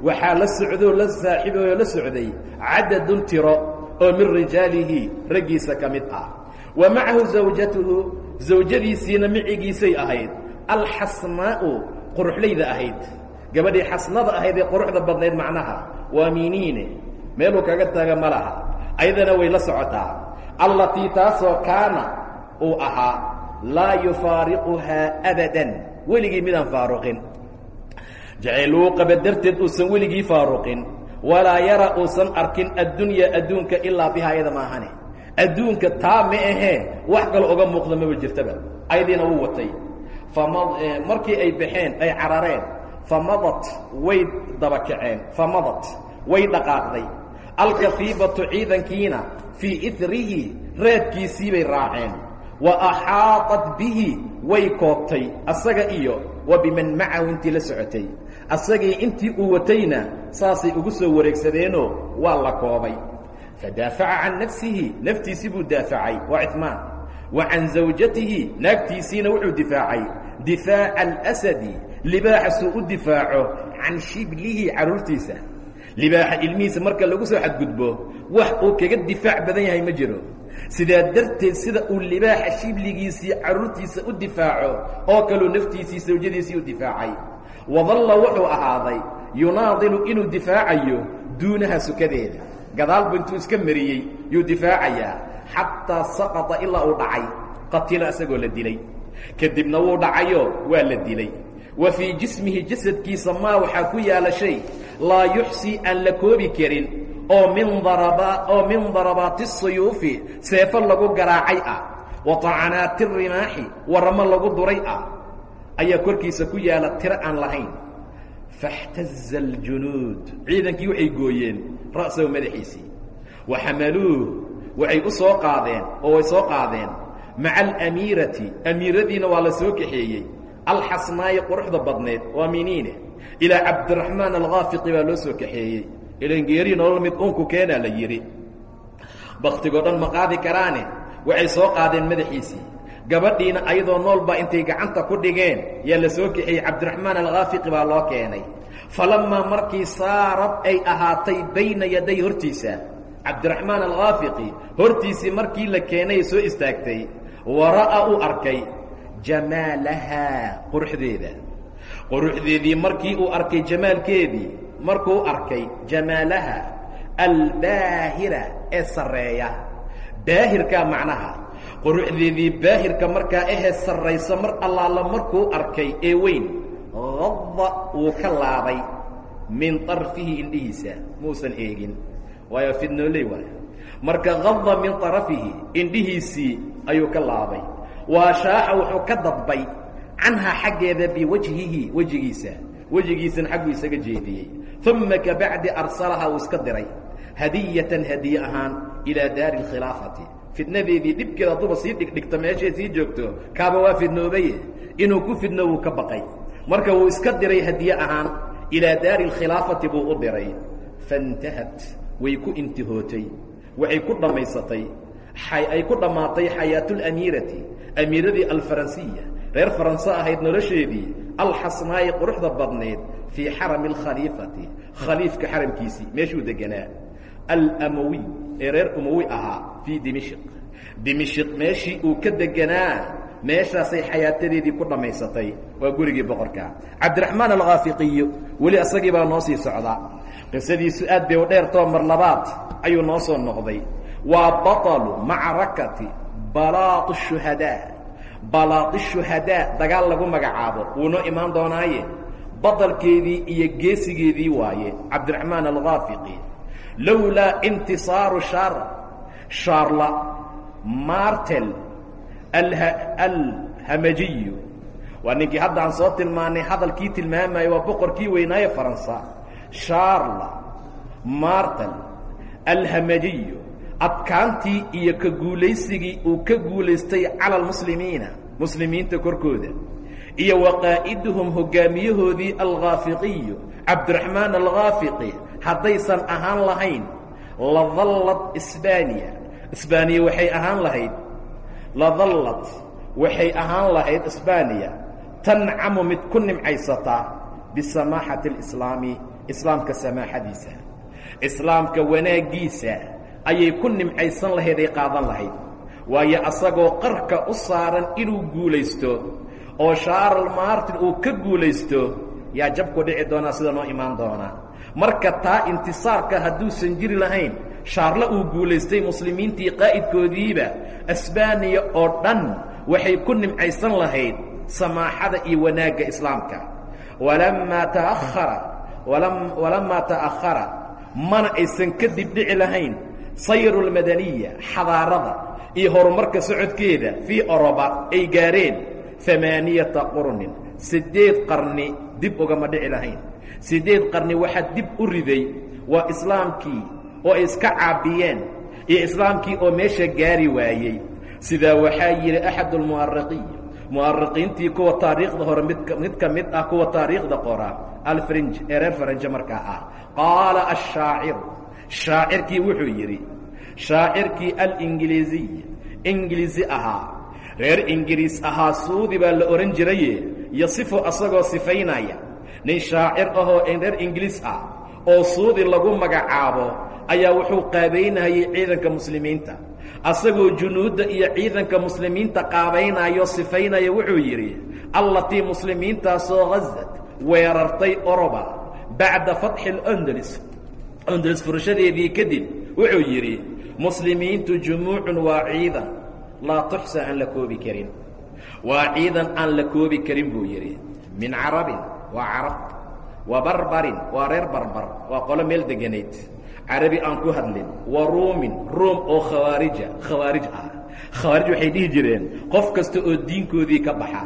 A: waxaa la socdoo la saaxiiboo la socday cadadun tiro oo min rijaalihi raggiisa ka mid ah. Wa macahu zawjatuhu zawjadiisiina micigiisay ahayd. Alxasmaa'u quruxlayda ahayd. Gabadhii xasnada ahayd ee quruxda badnayd macnaha waa miiniine meeluu kaga taga ma laha. Ayadana way la socotaa. Allatii taasoo kaana uu ahaa laa yufaariquhaa abadan weligii midaan faaruqin. Jacayluu qaba darteed uusan weligii faaruqin. Walaa yara uusan arkin addunya adduunka ilaa bihaa ayada maahane adduunka taa ma ahee wax kalo oga muuqda maba jirtaba. Ayadiina wuu watay. Markii ay baxeen ay carareen famadat way dabakaceen famadat way dhaqaaqday. Alkafiibatu ciidankiina fii idrihi raadkiisii bay raaceen wa axaaطat bihi way koobtay asaga iyo wa biman macahu intii la socotay. Asagii intii uu watayna saasay ugu soo wareegsadeenoo waa la koobay. Fadaafaca can nafsihi naftiisii buu daafacay waa cثmaan wa can zawjatihi naagtiisiina wuxuu difaacay. Difaaca alasadi libaaxa suu u difaaco can shiblihi carruurtiisa libaaxa ilmihiisa marka lagu soo xadgudbo wax uu kaga difaac badan yahay ma jiro sidaa darteed sida uu libaaxa shibligiisii carruurtiisa u difaaco oo kaluu naftiisii sawjadiisii u difaacay. Wadalla wuxuu ahaaday yunaadilu inuu difaacayo duunaha sukadeeda. Gadaalbu intuu iska mariyey yuu difaacayaa xataa saqطa ilaa uu dhacay. Qatila isagoo la dilay. Kadibna wuu dhacayo waa la dilay. Wa fii jismihi jasadkiisa maa waxaa ku yaalla shay laa yuxsii aan la koobi karin oo min daraba oo min darabaati الsuyuufi seefo lagu garaacay ah wa طacanaati الrimaaxi waramo lagu duray ah ayaa korkiisa ku yaala tiro aan lahayn faاxtaza الjunuud ciidankii waxay gooyeen ra'sahu madaxiisii wa xamaluuh waxay u soo qaadeen oo way soo qaadeen maca alamiirati amiiradiina waa la soo kaxeeyey alxasnaayi quruxda badneed waa miniine ilaa cabdiraxmaan alkhaafiqi baa loo soo kaxeeyey ilangeerii nolol mid unku keenaa la yidhi baktigoo dhan ma qaadi karaane? Waxay soo qaadeen madaxiisii gabadhiina ayadoo noolbaa intay gacanta ku dhigeen yaa la soo kaxeeyey cabdiraxmaan alkhaafiqi baa loo keenay. Falammaa markii saarad ay ahaatay bayna yaday hortiisa cabdiraxmaan alkhaafiqi hortiisii markii la keenay soo istaagtay wara'a uu arkay jamaalahaa quruxdeeda. Quruxdeedii markii uu arkay jamaalkeedii markuu arkay jamaalaha albaahira ee sarreeya. Baahirkaa macnaha quruxdeedii baahirka markaa ahee sarraysa mar allaala markuu arkay ee weyn qadda wuu ka laabay min طarfihi indhihiisa muusan eegin. Waayo fidnooley waay marka qadda min طarafihi indhihiisii ayuu ka laabay. Waa shaaxa wuxuu ka dadbay canhaa xaggeeda biwajhihi wejigiisa. Wejigiisana xagguu isaga jeediyey uma kabacdi arsalaha uu iska diray hadiyatan hadiye ahaan ilaa daari اkhilaafati fidnadeedii dhibkeeda hadduuba sii dhigdhigto meeshay sii joogto kaaba waa fidnoobaye inuu ku fidno wuu ka baqay marka wuu iska diray hadiye ahaan ilaa daari اkhilaafati buu u diray faاntahat way ku intihootay waxay ku dhammaysatay ay ku dhammaatay xayaatulamiirati amiiradii alfaransiya reer faranse ahayd nolosheedii alxasnaayi quruxda badnayd fii xarami alkhaliifati khaliifka xaramkiisii meeshuu deganaa alamawiy ee reer umawi ahaa fii dimishq dimishq meeshii uu ka deganaa meeshaasay xayaatadeedii ku dhammaysatay waa gurigii boqorka cabdiraxmaan alkhaafiqiyo weli isagii baa noo sii socdaa qisadiisu aad bay u dheertoo mar labaad ayuu noo soo noqday waa baطlu macrakati balaaq الshuhadaa balaadi shuhadaa dagaal lagu magacaabo. Wuunoo imaan doonaaye? Badalkeedii iyo geesigeedii waaye cabdiraxmaan alkhaafiqi lowlaa imtisaaru shaar. Shaarla martel alhamajiyu. Waa ninkii hadda aan soo tilmaanay hadalkii tilmaamayo waa boqorkii weynaaye faransa. Shaarla martel alhamajiyu adkaantii iyo ka guulaysigii uu ka guulaystay cala almuslimiina muslimiinta korkooda iyo waqaa'iduhum hogaamiyahoodii alkhaafiqiyu cabdiraxmaan alkhaafiqi haddaysan ahaan lahayn ladallad isbaaniya. Isbaaniya waxay ahaan lahayd ladallad waxay ahaan lahayd isbaaniya. Tancamu mid ku nimcaysataa bisamaaxati alislaami islaamka samaaxadiisa islaamka wanaaggiisa ayay ku nimcaysan lahayd ay qaadan lahayd. Waayo asagoo qarka u saaran inuu guulaysto oo shaaral martin uu ka guulaysto yaa jabku dhici doonaa sida noo imaan doonaa. Marka taa intisaarka hadduusan jiri lahayn shaarle uu guulaystay muslimiintii qaa'idkoodiiba asbaaniya oo dhan waxay ku nimcaysan lahayd samaaxada iyo wanaagga islaamka. Walamaa taahara walamaa ta'ahara mana aysan kadib dhici lahayn sayru lmadaniya xadaarada iyo horumarka socodkeeda fii oroba ay gaareen amaaniyata qurnin. Siddeed qarni dib ugama dhici lahayn. Siddeed qarni waxaa dib u riday waa islaamkii oo ay iska caabiyeen iyo islaamkii oo meesha gaari waayey. Sidaa waxaa yidhi axad almu'ariqiin mu'ariqiintii kuwa taariikhda hore mid ka mid ah kuwa taariikhda qora alfrinj ee reer faranjo markaa ah qaala ashaaciru shaacirkii wuxuu yidhi shaacirkii alingiliisiy ingiliisi ahaa reer ingiriis ahaa suudi baa la odhan jiraye yasifu asagoo sifaynaya nin shaacir ahoo reer ingiliis ah oo suudi lagu magacaabo ayaa wuxuu qaabaynayay ciidanka muslimiinta. Asagoo junuudda iyo ciidanka muslimiinta qaabaynayo sifaynaya wuxuu yidhi allatii muslimiintaasoo khazad weerartay oroba bacda fatxi اlondls ondls furashadeedii kadib wuxuu yidhi muslimiintu jumuucun waa ciidan laa tuxsa aan la koobi karin. Waa ciidan aan la koobi karin buu yidhi. Min carabin waa carab wa barbarin waa reer barbar waa qolo meel deganayd. Carabi aan ku hadlin wa ruumin ruum oo khawaarija khawaarij ah. Khawaarij waxay dhihi jireen qof kasta oo diinkoodii ka baxa.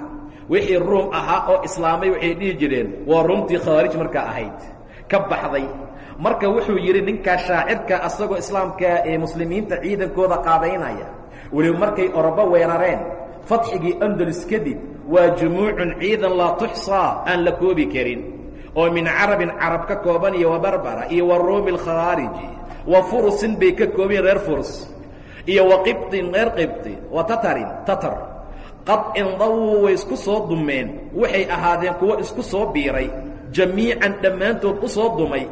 A: Wixii ruum ahaa oo islaamay waxay dhihi jireen waa ruumtii khawaarij markaa ahayd. Ka baxday marka wuxuu yidhi ninkaa shaacirka asagoo islaamka ee muslimiinta ciidankooda qaadaynaya. Weliba markay orobo weerareen fadxigii andalus kadib waa jumuucun ciidan laa tuxsaa aan la koobi karin. Oo min carabin carab ka kooban iyo wa barbara iyo wa ruumi alkhawaariji wa furusin bay ka koobeen reer furus iyo wa qibtin reer qibti wa tatarin tatar. Qad indawuu way isku soo dumeen waxay ahaadeen kuwo isku soo biiray jamiican dhammaantood u soo dumay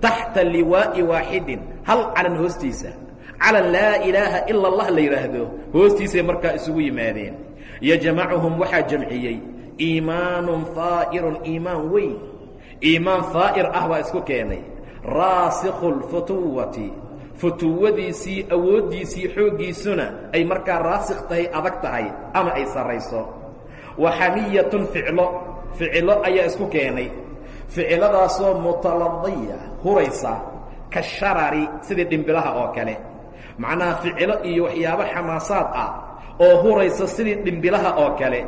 A: taxta liwaa'i waaxidin hal calan hoostiisa calan laa ilaaha ila allah la yidhaahdo hoostiisay markaa isugu yimaadeen yajmacuhum waxaa jamciyey iimaanun haa'irun iimaan weyn iimaan haa'ir ah baa isku keenay raasikhu lfutuwati futuwadiisii awooddiisii xooggiisuna ay markaa raasikh tahay adag tahay ama ay sarrayso wa xamiyatun ficlo ficilo ayaa isku keenay ficiladaasoo mutaladiya huraysa ka sharari sidii dhimbilaha oo kale. Macnaha ficilo iyo waxyaabo xamaasaad ah oo huraysa sidii dhimbilaha oo kale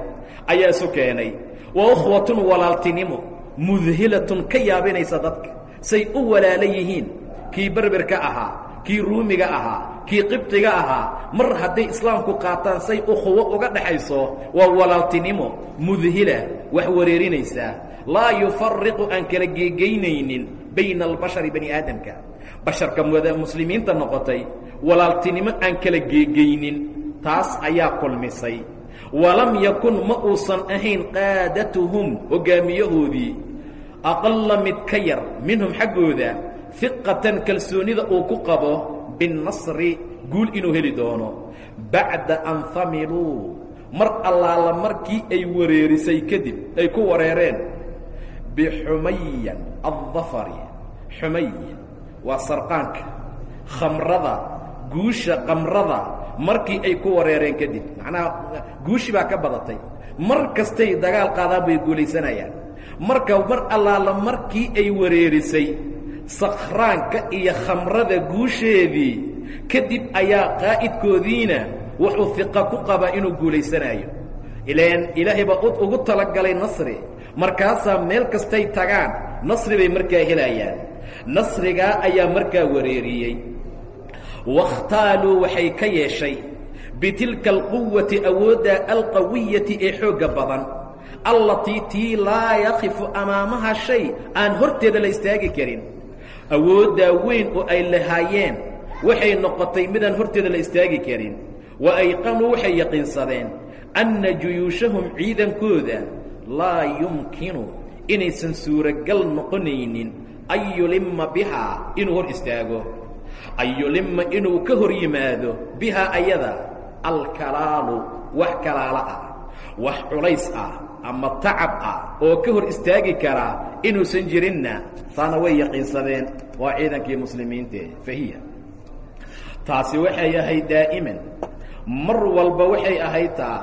A: ayaa isu keenay. Wa ukhwatun walaaltinimo mudhilatun ka yaabinaysa dadka. Say u walaala yihiin kii berberka ahaa kii ruumiga ahaa kii qibtiga ahaa mar hadday islaamku qaataan say ukhuwo uga dhaxayso waa walaaltinimo mudhila wax wareerinaysaa laa yufariqu aan kala geegeynaynin bayna albashari bani aadamka. Basharka muslimiinta noqotay walaaltinimo aan kala geegeynin taas ayaa kulmisay. Walam yakun ma uusan ahayn qaadatuhum hoggaamiyahoodii aqalla mid ka yar minhum xaggooda fiqatan kalsoonida uu ku qabo binnasri guul inuu heli doono. Bacda an hamiluu mar allaala markii ay wareerisay kadib ay ku wareereen. Bixumayan addafari xumay waa sarqaanka. Khamrada guusha kamrada markii ay ku wareereen kadib. Macnaha guushi baa ka badatay. Mar kastay dagaal qaadaan bay guulaysanayaan. Marka mar allaala markii ay wareerisay sakhraanka iyo khamrada guusheedii kadib ayaa qaa'idkoodiina wuxuu fiqa ku qabaa inuu guulaysanaayo. Ilaan ilaahay baa ugu talagalay nasri. Markaasaa meel kastay tagaan nasri bay markaa helayaan. Nasrigaa ayaa markaa wareeriyey. Wakhtaaluu waxay ka yeeshay bitilka alquwati awoodda alqawiyati ee xoogga badan allatii tii laa yaqifu amaamaha shay aan horteeda la istaagi karin awooddaa weyn oo ay lahaayeen. Waxay noqotay midaan horteeda la istaagi karin. Wa ayqanuu waxay yaqiinsadeen anna juyuushahum ciidankooda laa yumkinu inaysan suuragal noqonaynin. An yulimma bihaa inuu hor istaago. An yulimma inuu ka hor yimaado bihaa ayada alkalaalu wax kalaalo ah wax culays ah ama tacab ah oo ka hor istaagi karaa inuusan jirinna taana way yaqiinsadeen. Waa ciidankii muslimiinte fahiya. Taasi waxay ahayd daa'iman. Mar walba waxay ahayd taa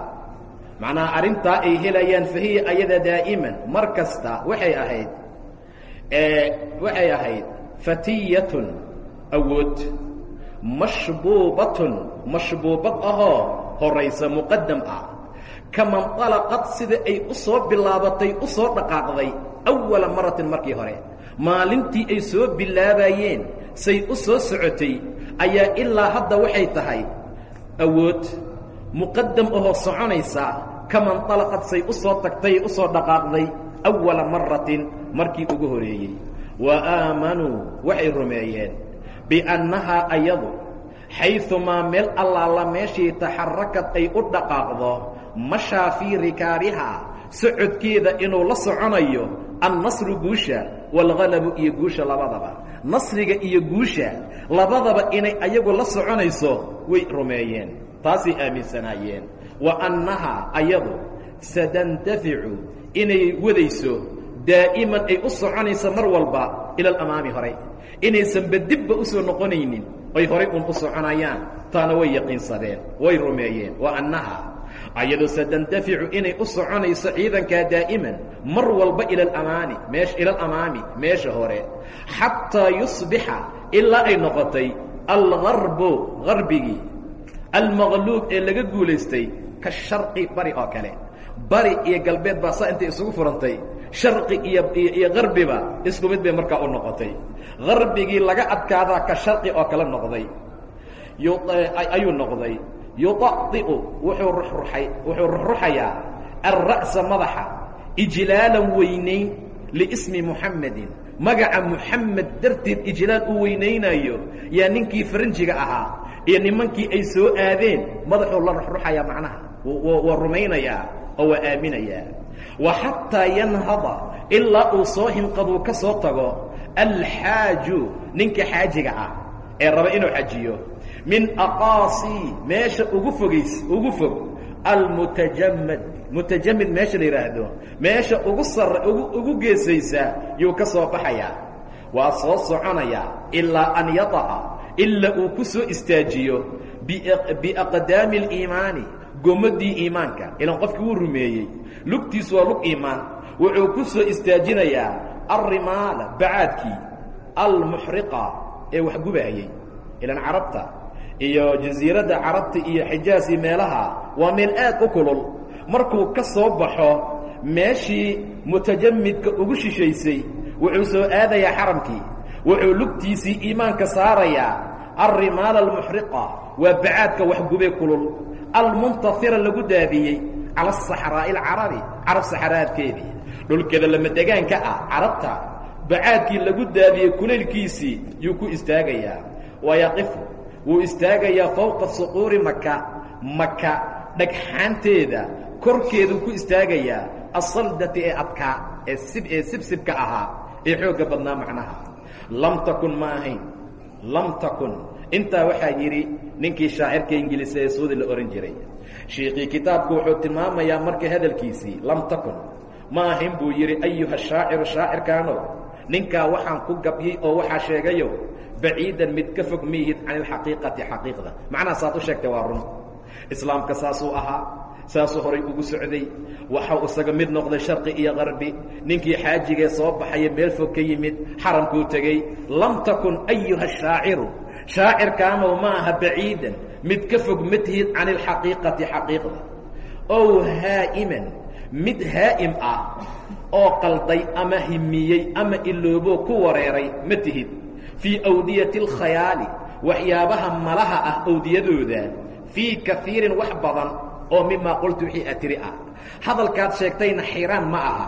A: macnaha arrintaa ay helayaan fahiya ayada daa'iman. Mar kasta waxay ahayd waxay ahayd fatiyatun awood. Mashbuubatun mashbuubad ahoo horaysa muqadam ah kaman alaqad sida ay u soo bilaabatay u soo dhaqaaqday awala maratin markii hore. Maalintii ay soo bilaabayeen say u soo socotay ayaa ilaa hadda waxay tahay awood muqadam ahoo soconaysa kaman alaqad say u soo tagtay u soo dhaqaaqday awala maratin markii ugu horeeyey wa aamanuu waxay rumeeyeen biannahaa ayadu xayumaa meel allaala meeshii taxarakad ay u dhaqaaqdo mashaa fii rikaarihaa socodkeeda inuu la soconayo annasru guusha waalghalabu iyo guusha labadaba. Nasriga iyo guusha labadaba inay ayagu la soconayso way rumeeyeen taasay aaminsanaayeen. Wa annahaa ayadu sadantaficu inay wadayso daa'iman ay u soconaysa mar walba ila alamaami horay inaysanba dibba u soo noqonaynin oy horay uun u soconayaan taana way yaqiinsadeen way rumeeyeen. Wa annaha ayadoo satandaficu inay u soconayso ciidankaa daa'iman mar walba ila alamaani meesh ila alamaami meesha hore. Xataa yusbixa ilaa ay noqotay algarbu garbigii almaqluub ee laga guulaystay ka sharqi bari oo kale. Bari iyo galbeed baa saa intay isugu furantay. Sharqi iyo iyo garbiba isku mid bay markaa u noqotay. Garbigii laga adkaadaa ka sharqi oo kale noqday. Ayuu noqday yuطaطi'u wuxuu ruxruxay wuxuu ruxruxayaa alra'sa madaxa ijlaalan weynayn liismi muxamedin magaca muxamed darteed ijlaal u weynaynayo yaa ninkii faranjiga ahaa iyo nimankii ay soo aadeen madaxuu la ruxruxayaa macnaha. Waa rumaynayaa oo waa aaminayaa. Wa xataa yanhada ilaa uu soo hinqaduu ka soo tago alxaaju ninka xaajiga ah ee raba inuu xajiyo min aqaasi meesha ugu fogays ugu fog almutajamad. Mutajamid meesha la yidhaahdo meesha ugu sar ugu geesaysa yuu ka soo baxayaa waa soo soconayaa ilaa an yata'a ilaa uu ku soo istaajiyo. Biaqdaami اliimaani gomadii iimaanka ilan qofkii wuu rumeeyey. Lugtiisu waa lug iimaan. Wuxuu ku soo istaajinayaa alrimaala bacaadkii almuxriqa ee wax gubaayey. Ilan carabta iyo jasiiradda carabta iyo xijaas iyo meelaha waa meel aad u kulul. Markuu ka soo baxo meeshii mutajamidka ugu shishaysay wuxuu soo aadayaa xaramkii. Wuxuu lugtiisii iimaanka saarayaa alrimaala almuxriqa waa bacaadka waxgube kulul. Almuntahira lagu daadiyey cala asaxraa'i alcarabi carab saxaraadkeedii dhulkeeda lamadegaanka ah carabta. Bacaadkii lagu daadiyey kulaylkiisii yuu ku istaagayaa. Wayaqifu wuu istaagayaa fowqa suquuri maka maka dhagxaanteeda korkeeduu ku istaagayaa asaldati ee adkaa ee sib ee sibsibka ahaa ee xoogga badnaa macnaha. Lam takun ma ahayn. Lam takun. Intaa waxaa yidhi ninkii shaacirka ingiliisa ee suudi la ohan jiray shiikhii kitaabku wuxuu tilmaamayaa marka hadalkiisii lam takun. Ma ahayn buu yidhi ayuha shaaciru shaacirkaanow ninkaa waxaan ku gabyey oo waxaa sheegayo baciidan mid ka fog miyihid can ilxaqiiqati xaqiiqda. Macnaha saad u sheegtay waa run. Islaamka saasuu ahaa saasuu horay ugu socday. Waxau isaga mid noqday sharqi iyo qarbi ninkii xaajigee soo baxaya meel fog ka yimid xaramkuu tegey lam takun ayuha shaaciru. Shaacirkaanow ma aha baciidan. Mid ka fog ma tihid can ilxaqiiqati xaqiiqda. Ow haa'iman mid haa'im ah oo qalday ama himiyey ama ilooboo ku wareeray ma tihid fii awdiyati alkhayaali waxyaabaha malaha ah awdiyadooda fii kaiirin wax badan oo mimaa qultu wixii aad tiri ah. Hadalkaad sheegtayna xiraan ma aha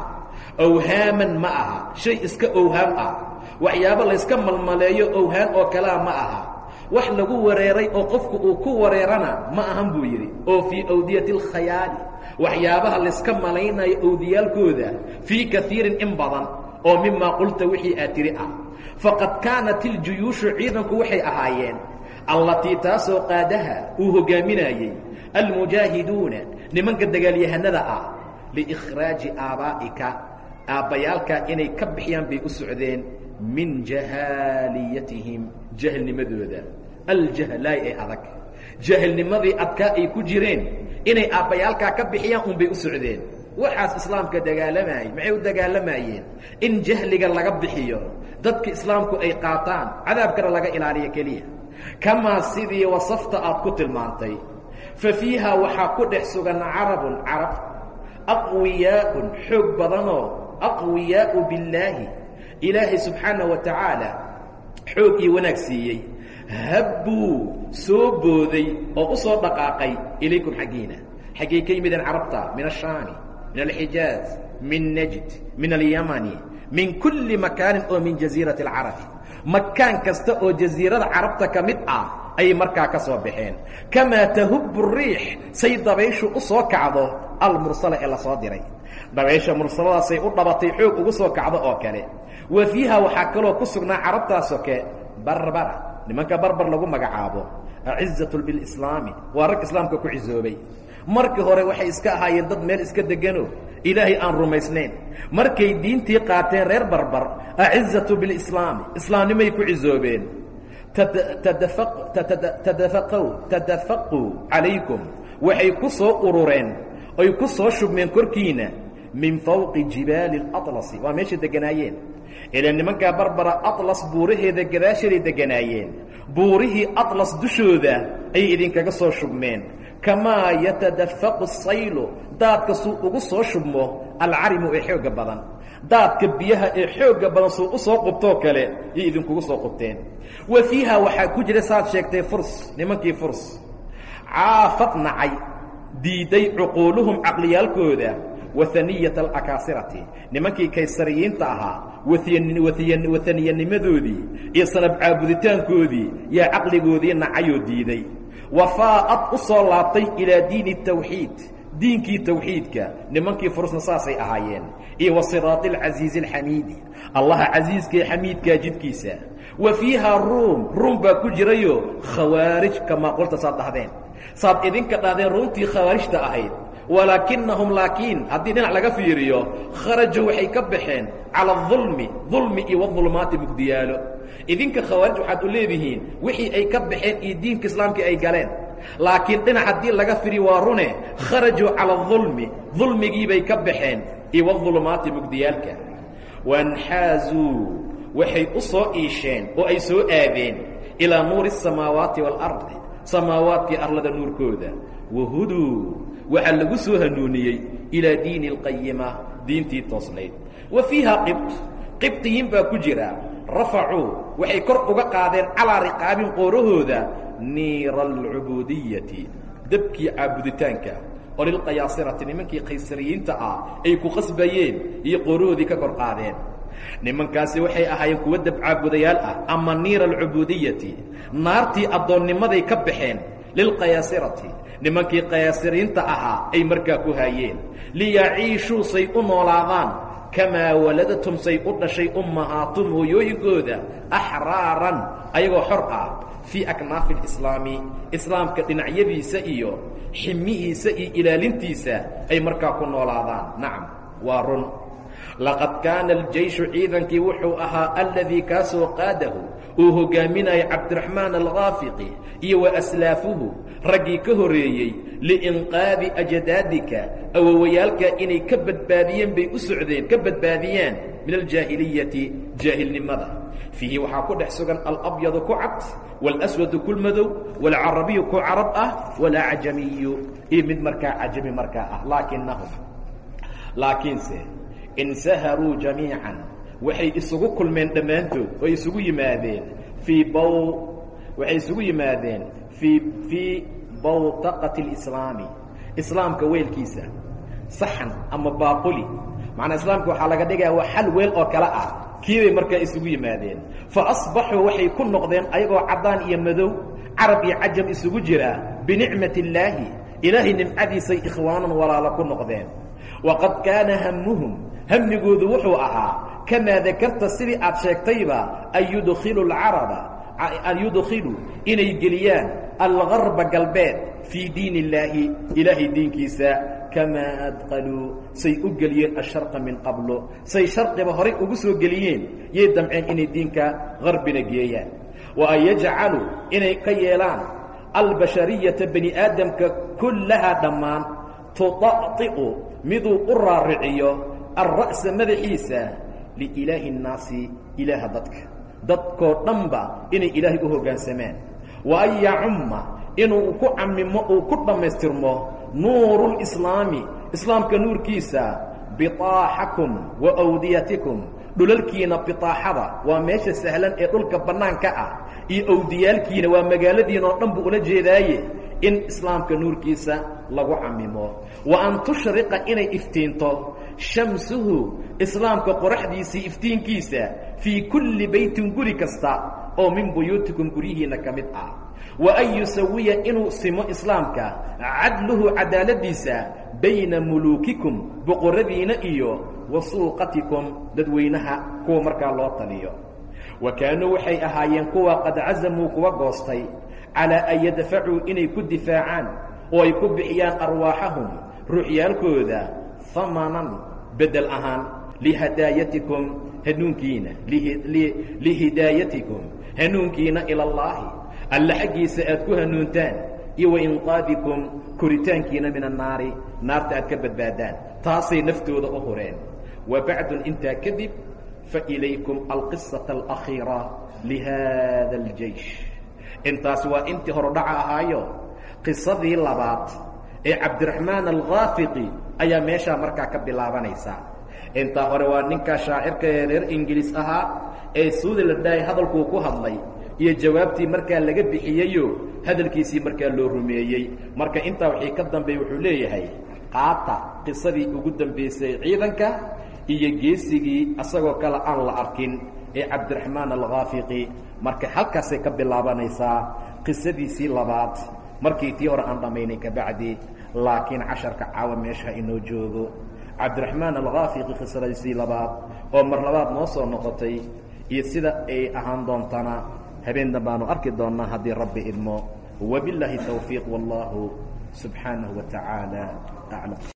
A: awhaaman ma aha shay iska owhaam ah. Waxyaabo layska malmaleeyo owhaan oo kalea ma aha. Wax lagu wareeray oo qofku uu ku wareerana ma ahan buu yidhi oo fii awdiyati alkhayaali waxyaabaha layska malaynayo awdiyaalkooda fii kaiirin in badan oo mimaa qulta wixii aad tiri ah. Faqad kaanat iljuyuushu ciidanku waxay ahaayeen allatii taasoo qaadaha uu hoggaaminayey almujaahiduuna nimanka dagaalyahanada ah liikhraaji aabaa'ika aabbayaalkaa inay ka bixiyaan bay u socdeen min jahaaliyatihim jahlnimadooda aljahlaay ee adag. Jahlnimadii adkaa ay ku jireen inay aabbayaalkaa ka bixiyaan unbay u socdeen waxaas islaamka dagaalamayey maxay u dagaalamayeen in jahliga laga bixiyo dadka islaamku ay qaataan cadaabkana laga ilaaliyo keliya. Kamaa sidii wasafta aad ku tilmaantay fa fiiha waxaa ku dhex sugan carabun carab aqwiyaa'un xoog badanoo aqwiyaa'u billaahi. Ilaahay subxaanah wa tacaala xoog iyo wanaag siiyey. Habbuu soo booday oo u soo dhaqaaqay ilaykum xaggiina. Xaggay ka yimideen carabta min ashaami min alxijaaz min najd min alyamani min kulli makaanin oo min jasiirati alcarabi makaan kasta oo jasiirada carabta ka mid ah ayay markaa ka soo baxeen kamaa tahubu riix say dabayshu u soo kacdo almursala ee la soo diray dabaysha mursaladaasay u dhabatay xoog ugu soo kacdo oo kale wa fiiha waxaa kaloo ku sugnaa carabtaasoke barbara nimanka barbar lagu magacaabo acizatu bilislaami waa rag islaamka ku cisoobay markii hore waxay iska ahaayeen dad meel iska degano. Ilaahay aan rumaysnayn. Markay diintii qaateen reer barbar acizatu bilislaami islaamnimay ku cizoobeen. Tadafaqu calaykum. Waxay ku soo urureen ay ku soo shubmeen korkiina. Min fawqi jibaali اlaطlasi waa meeshay deganaayeen. Ila nimankaa barbara atlas buuraheeda gadaasheeday deganaayeen. Buurihii atlas dushooda ayay idinkaga soo shubmeen kamaa yatadafaqu saylu daadka suu ugu soo shubmo alcarimu ee xooga badan. Daadka biyaha ee xooga badan suu u soo qubtoo kale yay idinkugu soo qubteen. Wa fiiha waxaa ku jira saad sheegtay furs nimankii furs. Caafad nacay diiday cuquuluhum caqliyaalkooda wahaniyata alakaasirati. Nimankii kaysariyiinta ahaa wahaniyanimadoodii iyo sanab caabuditaankoodii yaa caqligoodii nacayoo diiday. Wafaa'ad u soo laabtay ilaa diini tawxiid diinkii tawxiidka nimankii furusna saasay ahaayeen iyo wa siraati alcasiizi alxamiidi allaha casiiska xamiidkaa jidkiisa wa fiiha ruum ruum baa ku jirayo khawaarij kamaa qulta saad dhahdeen. Saad idinka dhahdeen ruumtii khawaarijta ahayd walaakinahum laakiin haddii dhinac laga fiiriyo kharajuu waxay ka baxeen cala adulmi dulmi iyo wadulmaati mugdiyaalo. Idinka khawaarij waxaad u leedihiin wixii ay ka baxeen iyo diinka islaamkii ay galeen. Laakiin dhinac haddii laga firi waa rune kharajuu cala adulmi dulmigiibay ka baxeen iyo wadulmaati mugdiyaalka. Wanxaazuu waxay u soo iisheen oo ay soo aadeen ilaa nuuri asamaawaati waalardi samaawaadkii arlada nuurkooda. Wahuduu waxaa lagu soo hanuuniyey ilaa diini اlqayima diintii toosnayd. Wa fiiha qibt qibtiyiin baa ku jira. Rafacuu waxay kor uga qaadeen calaa riqaabin qoorahooda niira alcubuudiyati dabkii caabuditaanka. Oo lilqayaasirati nimankii kaysariyiinta ah ay ku qasbayeen iyo qoorahoodii ka kor qaadeen. Nimankaasi waxay ahaayeen kuwo dabcaabudayaal ah ama niira alcubuudiyati naartii addoonnimaday ka baxeen lilqayaasirati nimankii qayaasiriinta ahaa ay markaa ku haayeen liyaciishuu say u noolaadaan kamaa waladatum say u dhashay ummahaatum hooyooyinkooda axraaran ayagoo xor ah fii aknaafi alislaami islaamka dhinacyadiisa iyo ximihiisa iyo ilaalintiisa ay markaa ku noolaadaan nacam waa run laqad kaana aljeyshu ciidankii wuxuu ahaa aladii kaasoo qaadahu uu hogaaminaya cabdiraxmaan alkhaafiqi iyo wa aslaafuhu raggii ka horeeyey liinqaadi ajdaadika awowayaalka inay ka badbaadiyeen bay u socdeen ka badbaadiyaan min aljaahiliyati jaahilnimada fiihi waxaa ku dhex sugan alabyadu ku cad wاlswadu ku madow wاlcarabiyu ku carab ah wاlacjamiyu iyo mid markaa cajami markaa ah laakinahum laakiinse insaharuu jamiican waxay isugu kulmeen dhammaantood oo isugu yimaadeen fii baw waxay isugu yimaadeen fii fii bawtaqati اlislaami islaamka weelkiisa saxan ama baaquli macnaa islaamka waxaa laga dhigaya waa xal weel oo kale ah kiibay markaa isugu yimaadeen fa asbaxuu waxay ku noqdeen ayagoo caddaan iyo madow carab iyo cajam isugu jira binicmati illaahi ilaahay nimcadiisay ikhwaanan walaalo ku noqdeen waqad kaana hamuhum hamigoodu wuxuu ahaa kamaa dakarta sidii aad sheegtayba an yudkilu alcaraba an yudkhiluu inay geliyaan algarba galbeed fii diin illaahi ilaahay diinkiisa. Kamaa adqaluu say u geliyeen asharqa min qablo say sharqiba horay ugu soo geliyeen yay damceen inay diinka garbina geeyaan. Wa an yajcaluu inay ka yeelaan albashariyata bani aadamka kullahaa dhammaan tuطaطiqu miduu u raariciyo ara'sa madaxiisa liilaahi اnnaasi ilaaha dadka dadkoo dhanba inay ilaahay u hoggaansamaan wa an yacumma inuu ku camimo uu ku dhammaystirmo nuuru lislaami islaamka nuurkiisa biطaaxakum wa awdiyatikum dhulalkiina bitaaxada waa meesha sahlan ee dhulka bannaanka ah iyo awdiyaalkiina waa magaaladiina oo dhan buu ula jeedaaye in islaamka nuurkiisa lagu camimo wa an tushriqa inay iftiinto shamsuhu islaamka qoraxdiisii iftiinkiisa fii kulli beytin guri kasta oo min buyuutikum guryihiinna ka mid ah. Wa an yusawiya inuu simo islaamka cadluhu cadaaladiisa bayna muluukikum boqoradiina iyo wa suuqatikum dadweynaha kuwa markaa loo taliyo. Wa kaanuu waxay ahaayeen kuwa qad casamuu kuwa goostay calaa an yadfacuu inay ku difaacaan oo ay ku bixiyaan arwaaxahum ruuxyaalkooda hamanan bedel ahaan lihadaayatikum hanuunkiina lihidaayatikum hanuunkiina ila allaahi alla xaggiisa aad ku hanuuntaan iyo wainqaadikum koritaankiina min annaari naarta aad ka badbaadaan. Taasay naftooda u hureen. Wa bacdun intaa kadib failaykum alqisaةa alakhiira lihada اljeish intaas waa intii horudhaca ahaayo qisadii labaad ee cabdiraxmaan alkhaafiqi ayaa meeshaa markaa ka bilaabanaysaa intaa hore waa ninkaa shaacirka ee reer ingiliis ahaa ee suudiladhaay hadalkuu ku hadlay iyo jawaabtii markaa laga bixiyeyo hadalkiisii markaa loo rumeeyey. Marka intaa wixii ka dambeey wuxuu leeyahay qaata qisadii ugu dambaysay ciidanka iyo geesigii asagoo kale aan la arkin ee cabdiraxmaan alkhaafiqi marka halkaasay ka bilaabanaysaa qisadiisii labaad markii tii hore aan dhammaynay kabacdi laakiin casharka caawa meesha inoo joogo. Cabdiraxmaan alkhaafiqi qisadiisii labaad oo mar labaad noo soo noqotay iyo sida ay ahaan doontana habeen dambaanu arki doonnaa haddii rabbi idmo wabilaahi tawfiiq wallahu subxaanahu wa tacaala aclam